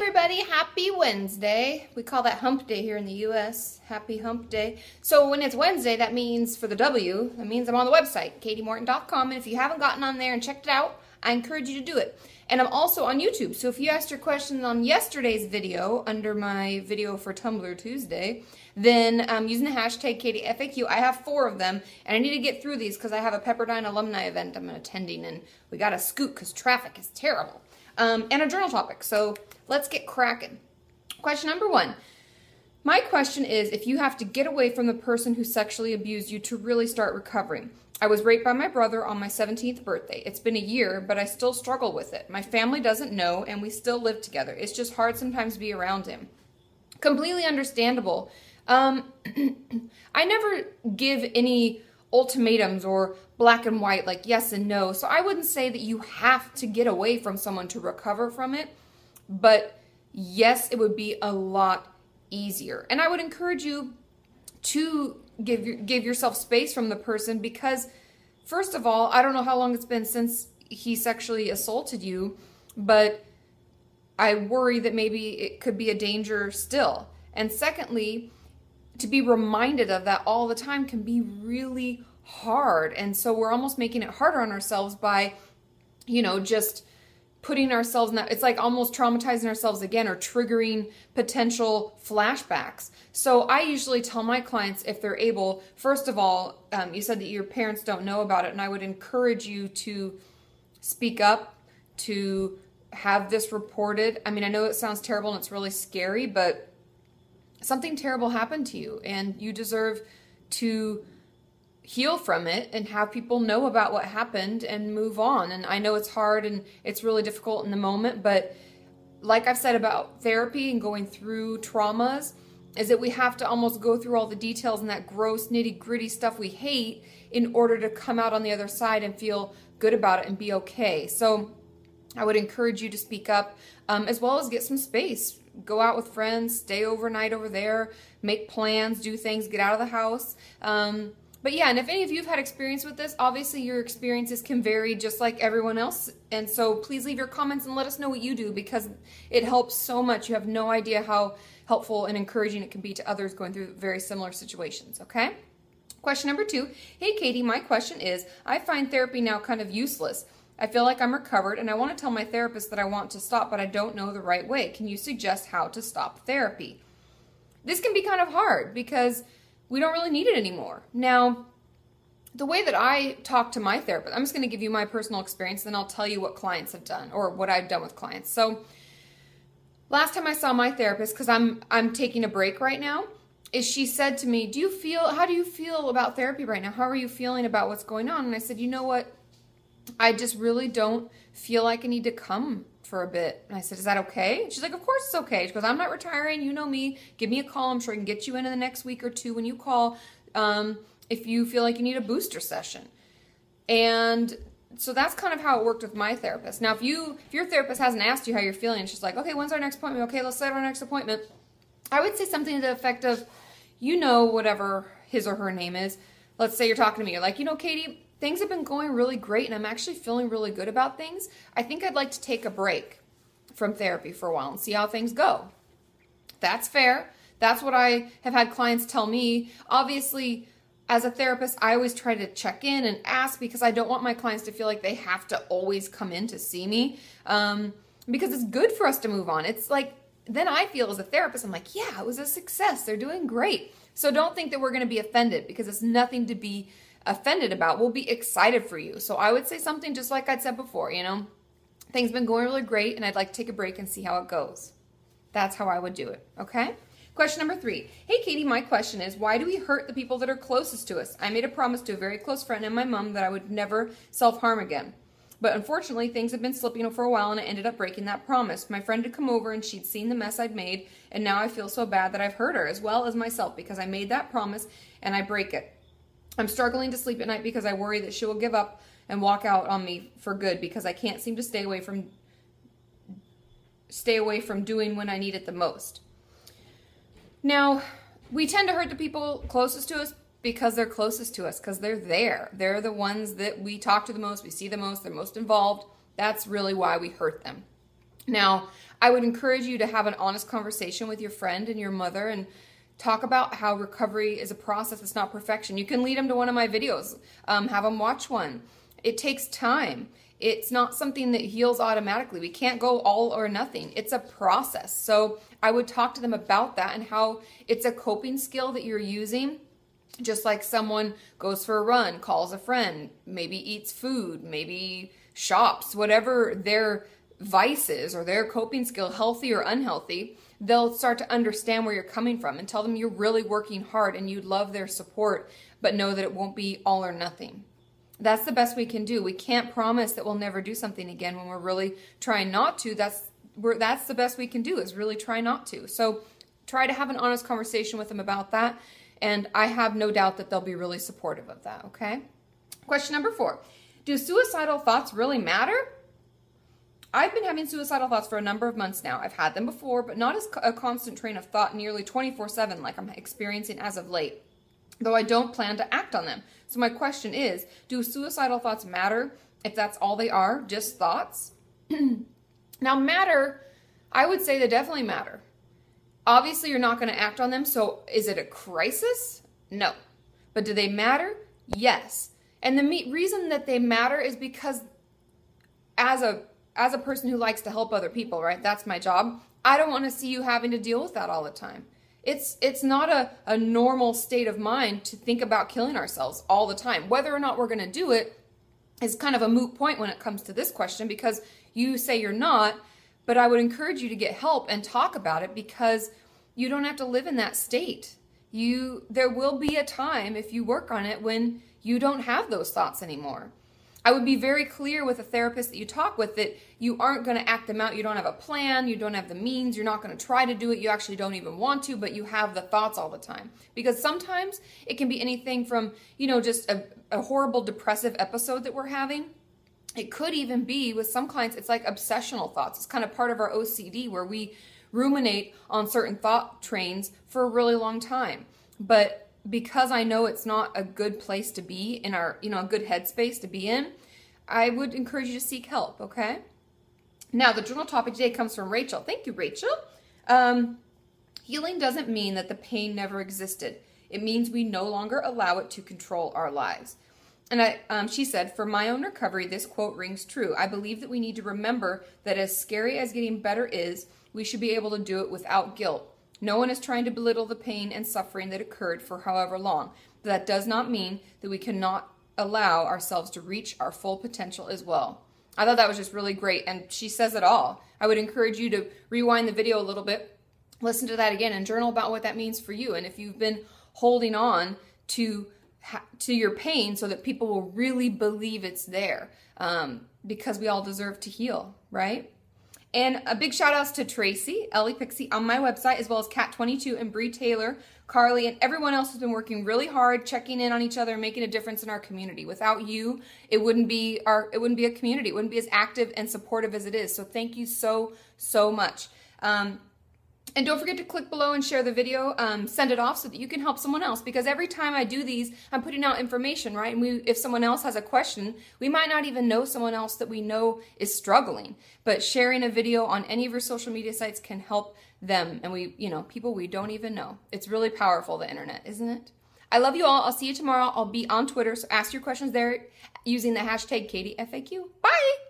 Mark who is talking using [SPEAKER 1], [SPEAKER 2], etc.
[SPEAKER 1] everybody, happy Wednesday. We call that hump day here in the US. Happy hump day. So when it's Wednesday, that means for the W, that means I'm on the website, katiemorton.com. And if you haven't gotten on there and checked it out, I encourage you to do it. And I'm also on YouTube. So if you asked your question on yesterday's video under my video for Tumblr Tuesday, then um, using the hashtag KatieFAQ, I have four of them. And I need to get through these because I have a Pepperdine alumni event I'm attending. And we got to scoot because traffic is terrible. Um, and a journal topic. So let's get cracking. Question number one. My question is if you have to get away from the person who sexually abused you to really start recovering. I was raped by my brother on my 17th birthday. It's been a year, but I still struggle with it. My family doesn't know, and we still live together. It's just hard sometimes to be around him. Completely understandable. Um, I never give any ultimatums or black and white, like yes and no. So I wouldn't say that you have to get away from someone to recover from it, but yes, it would be a lot easier. And I would encourage you to give give yourself space from the person because first of all, I don't know how long it's been since he sexually assaulted you, but I worry that maybe it could be a danger still. And secondly, to be reminded of that all the time can be really hard. And so we're almost making it harder on ourselves by, you know, just putting ourselves in that it's like almost traumatizing ourselves again or triggering potential flashbacks so i usually tell my clients if they're able first of all um, you said that your parents don't know about it and i would encourage you to speak up to have this reported i mean i know it sounds terrible and it's really scary but something terrible happened to you and you deserve to heal from it and have people know about what happened and move on. And I know it's hard and it's really difficult in the moment, but like I've said about therapy and going through traumas, is that we have to almost go through all the details and that gross, nitty gritty stuff we hate in order to come out on the other side and feel good about it and be okay. So I would encourage you to speak up um, as well as get some space. Go out with friends, stay overnight over there, make plans, do things, get out of the house. Um, but yeah, and if any of you have had experience with this, obviously your experiences can vary just like everyone else. And so please leave your comments and let us know what you do because it helps so much. You have no idea how helpful and encouraging it can be to others going through very similar situations, okay? Question number two. Hey, Katie, my question is I find therapy now kind of useless. I feel like I'm recovered and I want to tell my therapist that I want to stop, but I don't know the right way. Can you suggest how to stop therapy? This can be kind of hard because we don't really need it anymore. Now, the way that I talk to my therapist, I'm just going to give you my personal experience, then I'll tell you what clients have done or what I've done with clients. So, last time I saw my therapist, because I'm I'm taking a break right now, is she said to me, "Do you feel? How do you feel about therapy right now? How are you feeling about what's going on?" And I said, "You know what? I just really don't feel like I need to come for a bit. And I said, Is that okay? She's like, Of course it's okay. She goes, I'm not retiring. You know me. Give me a call. I'm sure I can get you in in the next week or two when you call um, if you feel like you need a booster session. And so that's kind of how it worked with my therapist. Now, if you if your therapist hasn't asked you how you're feeling, she's like, okay, when's our next appointment? Okay, let's set our next appointment. I would say something to the effect of, you know, whatever his or her name is. Let's say you're talking to me. You're like, you know, Katie, things have been going really great and I'm actually feeling really good about things. I think I'd like to take a break from therapy for a while and see how things go. That's fair. That's what I have had clients tell me. Obviously, as a therapist, I always try to check in and ask because I don't want my clients to feel like they have to always come in to see me um, because it's good for us to move on. It's like, then I feel as a therapist, I'm like, yeah, it was a success. They're doing great. So don't think that we're going to be offended because it's nothing to be offended about. We'll be excited for you. So I would say something just like I'd said before, you know, things been going really great and I'd like to take a break and see how it goes. That's how I would do it. Okay. Question number three. Hey, Katie, my question is why do we hurt the people that are closest to us? I made a promise to a very close friend and my mom that I would never self harm again. But unfortunately, things have been slipping for a while and I ended up breaking that promise. My friend had come over and she'd seen the mess I'd made, and now I feel so bad that I've hurt her as well as myself because I made that promise and I break it. I'm struggling to sleep at night because I worry that she will give up and walk out on me for good because I can't seem to stay away from stay away from doing when I need it the most. Now, we tend to hurt the people closest to us because they're closest to us because they're there. They're the ones that we talk to the most, we see the most, they're most involved. That's really why we hurt them. Now, I would encourage you to have an honest conversation with your friend and your mother and talk about how recovery is a process, it's not perfection. You can lead them to one of my videos, um, have them watch one. It takes time. It's not something that heals automatically. We can't go all or nothing. It's a process. So I would talk to them about that and how it's a coping skill that you're using. Just like someone goes for a run, calls a friend, maybe eats food, maybe shops, whatever their vices or their coping skill, healthy or unhealthy, they'll start to understand where you're coming from and tell them you're really working hard and you'd love their support, but know that it won't be all or nothing. That's the best we can do. We can't promise that we'll never do something again when we're really trying not to. That's that's the best we can do is really try not to. So try to have an honest conversation with them about that. And I have no doubt that they'll be really supportive of that, okay? Question number four Do suicidal thoughts really matter? I've been having suicidal thoughts for a number of months now. I've had them before, but not as a constant train of thought nearly 24 7 like I'm experiencing as of late, though I don't plan to act on them. So, my question is do suicidal thoughts matter if that's all they are, just thoughts? now, matter, I would say they definitely matter. Obviously, you're not going to act on them, so is it a crisis? No. But do they matter? Yes. And the me- reason that they matter is because as a as a person who likes to help other people, right? That's my job. I don't want to see you having to deal with that all the time. It's it's not a, a normal state of mind to think about killing ourselves all the time. Whether or not we're going to do it is kind of a moot point when it comes to this question because you say you're not, but I would encourage you to get help and talk about it because you don't have to live in that state. You there will be a time if you work on it when you don't have those thoughts anymore. I would be very clear with a therapist that you talk with that you aren't going to act them out. You don't have a plan. You don't have the means. You're not going to try to do it. You actually don't even want to, but you have the thoughts all the time. Because sometimes it can be anything from, you know, just a, a horrible depressive episode that we're having. It could even be with some clients, it's like obsessional thoughts. It's kind of part of our OCD where we ruminate on certain thought trains for a really long time. But because I know it's not a good place to be in our, you know, a good headspace to be in, I would encourage you to seek help, okay? Now, the journal topic today comes from Rachel. Thank you, Rachel. Um, healing doesn't mean that the pain never existed. It means we no longer allow it to control our lives. And I, um, she said, for my own recovery, this quote rings true. I believe that we need to remember that as scary as getting better is, we should be able to do it without guilt. No one is trying to belittle the pain and suffering that occurred for however long. But that does not mean that we cannot allow ourselves to reach our full potential as well. I thought that was just really great, and she says it all. I would encourage you to rewind the video a little bit, listen to that again, and journal about what that means for you. And if you've been holding on to to your pain, so that people will really believe it's there, um, because we all deserve to heal, right? And a big shout outs to Tracy, Ellie Pixie on my website, as well as Cat22 and Bree Taylor, Carly, and everyone else who's been working really hard, checking in on each other, and making a difference in our community. Without you, it wouldn't be our it wouldn't be a community. It wouldn't be as active and supportive as it is. So thank you so, so much. Um, and don't forget to click below and share the video, um, send it off so that you can help someone else. Because every time I do these, I'm putting out information, right? And we, if someone else has a question, we might not even know someone else that we know is struggling. But sharing a video on any of your social media sites can help them. And we, you know, people we don't even know. It's really powerful, the internet, isn't it? I love you all. I'll see you tomorrow. I'll be on Twitter, so ask your questions there using the hashtag KatieFAQ. Bye!